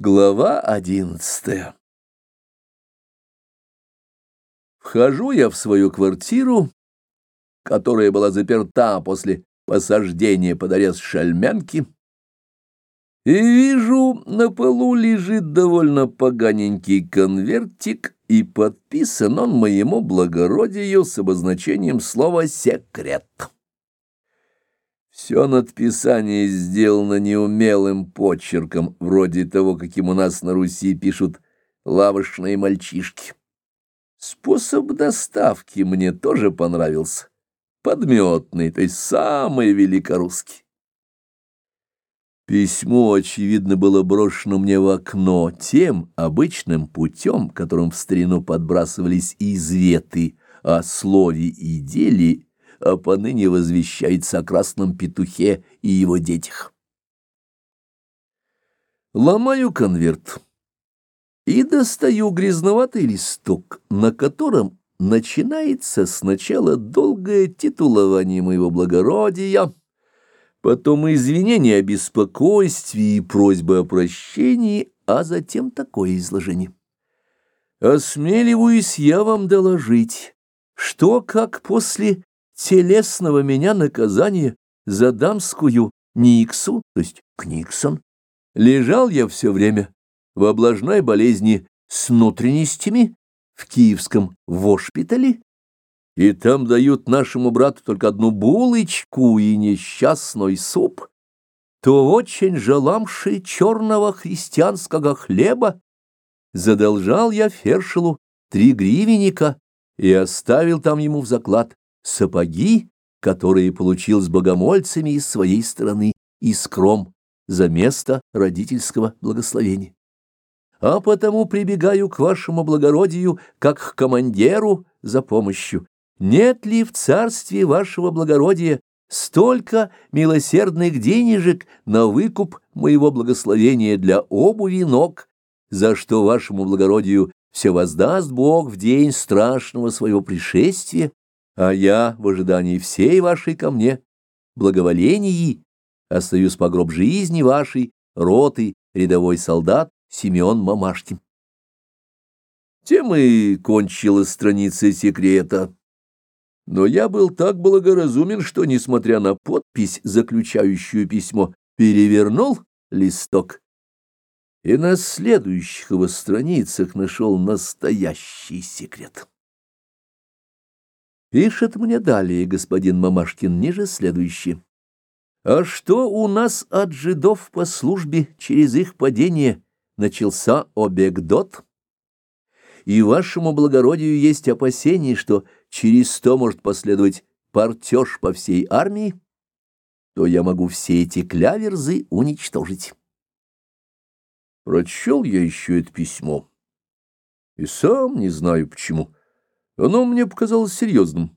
Глава одиннадцатая Вхожу я в свою квартиру, которая была заперта после посаждения под арест шальмянки, и вижу, на полу лежит довольно поганенький конвертик, и подписан он моему благородию с обозначением слова «секрет». Все надписание сделано неумелым почерком, вроде того, каким у нас на Руси пишут лавочные мальчишки. Способ доставки мне тоже понравился. Подметный, то есть самый великорусский. Письмо, очевидно, было брошено мне в окно тем обычным путем, которым в старину подбрасывались изветы о слове и деле, а поныне возвещается о красном петухе и его детях. Ломаю конверт и достаю грязноватый листок, на котором начинается сначала долгое титулование моего благородия, потом извинения о беспокойстве и просьбы о прощении, а затем такое изложение. Осмеливаюсь я вам доложить, что как после телесного меня наказания за дамскую Никсу, то есть Книксон, лежал я все время в облажной болезни с внутренностями в киевском вошпитале, и там дают нашему брату только одну булочку и несчастный суп, то очень желамши черного христианского хлеба задолжал я Фершелу три гривенника и оставил там ему в заклад сапоги, которые получил с богомольцами из своей стороны, искром за место родительского благословения. А потому прибегаю к вашему благородию, как к командиру за помощью. Нет ли в царстве вашего благородия столько милосердных денежек на выкуп моего благословения для обуви ног, за что вашему благородию все воздаст Бог в день страшного своего пришествия, а я в ожидании всей вашей ко мне благоволении остаюсь по гроб жизни вашей, роты, рядовой солдат Семен Мамашкин. Тем и кончилась страница секрета. Но я был так благоразумен, что, несмотря на подпись, заключающую письмо, перевернул листок и на следующих его страницах нашел настоящий секрет. Пишет мне далее господин Мамашкин ниже следующее. А что у нас от жидов по службе через их падение начался обегдот? И вашему благородию есть опасение, что через сто может последовать партеж по всей армии, то я могу все эти кляверзы уничтожить. Прочел я еще это письмо, и сам не знаю почему. Оно мне показалось серьезным.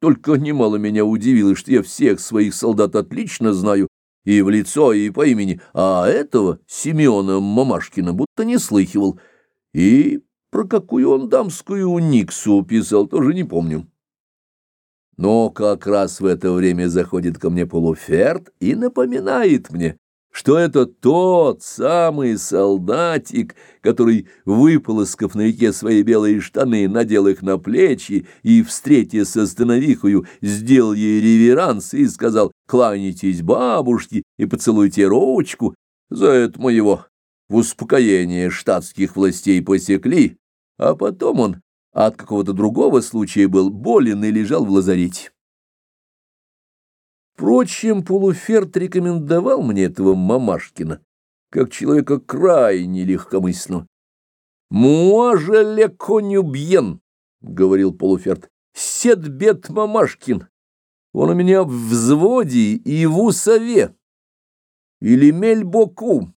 Только немало меня удивило, что я всех своих солдат отлично знаю, и в лицо, и по имени, а этого Семена Мамашкина будто не слыхивал. И про какую он дамскую Никсу писал, тоже не помню. Но как раз в это время заходит ко мне полуферт и напоминает мне, что это тот самый солдатик, который, выполоскав на реке свои белые штаны, надел их на плечи и, встретясь со становихою, сделал ей реверанс и сказал «Кланяйтесь бабушке и поцелуйте ручку». За это моего в успокоение штатских властей посекли, а потом он от какого-то другого случая был болен и лежал в лазарете. Впрочем, Полуферт рекомендовал мне этого Мамашкина, как человека крайне легкомысленного. «Муаже ле конюбьен», — говорил Полуферт, — «седбет Мамашкин, он у меня в взводе и в усове, или мельбоку,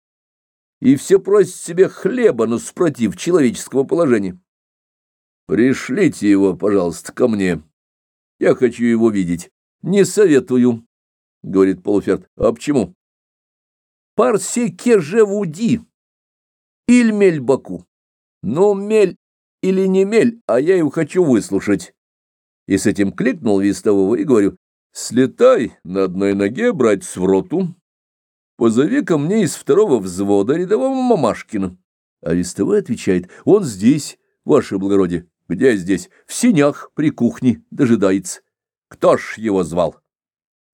и все просит себе хлеба, но спротив человеческого положения. Пришлите его, пожалуйста, ко мне, я хочу его видеть». Не советую, — говорит Полуферт. А почему? Парсеке живуди. Иль мель баку. Ну, мель или не мель, а я его хочу выслушать. И с этим кликнул вестового и говорю, слетай на одной ноге, брать в роту, позови ко мне из второго взвода рядового Мамашкина. Арестовой отвечает, он здесь, ваше благородие. Где здесь? В синях при кухне дожидается. Кто ж его звал?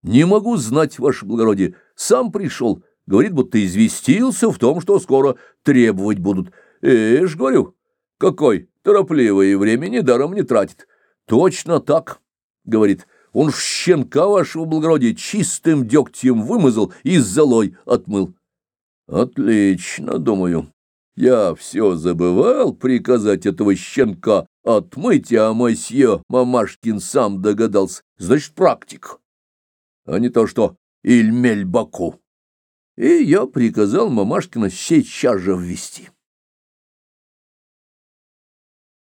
Не могу знать, ваше благородие. Сам пришел. Говорит, будто известился в том, что скоро требовать будут. Эш, говорю, какой торопливое времени даром не тратит. Точно так, говорит. Он ж щенка вашего благородия чистым дегтем вымазал и золой отмыл. Отлично, думаю. Я все забывал приказать этого щенка отмыть, а мосье Мамашкин сам догадался. Значит, практик, а не то что Ильмель Баку. И я приказал Мамашкина сейчас же ввести.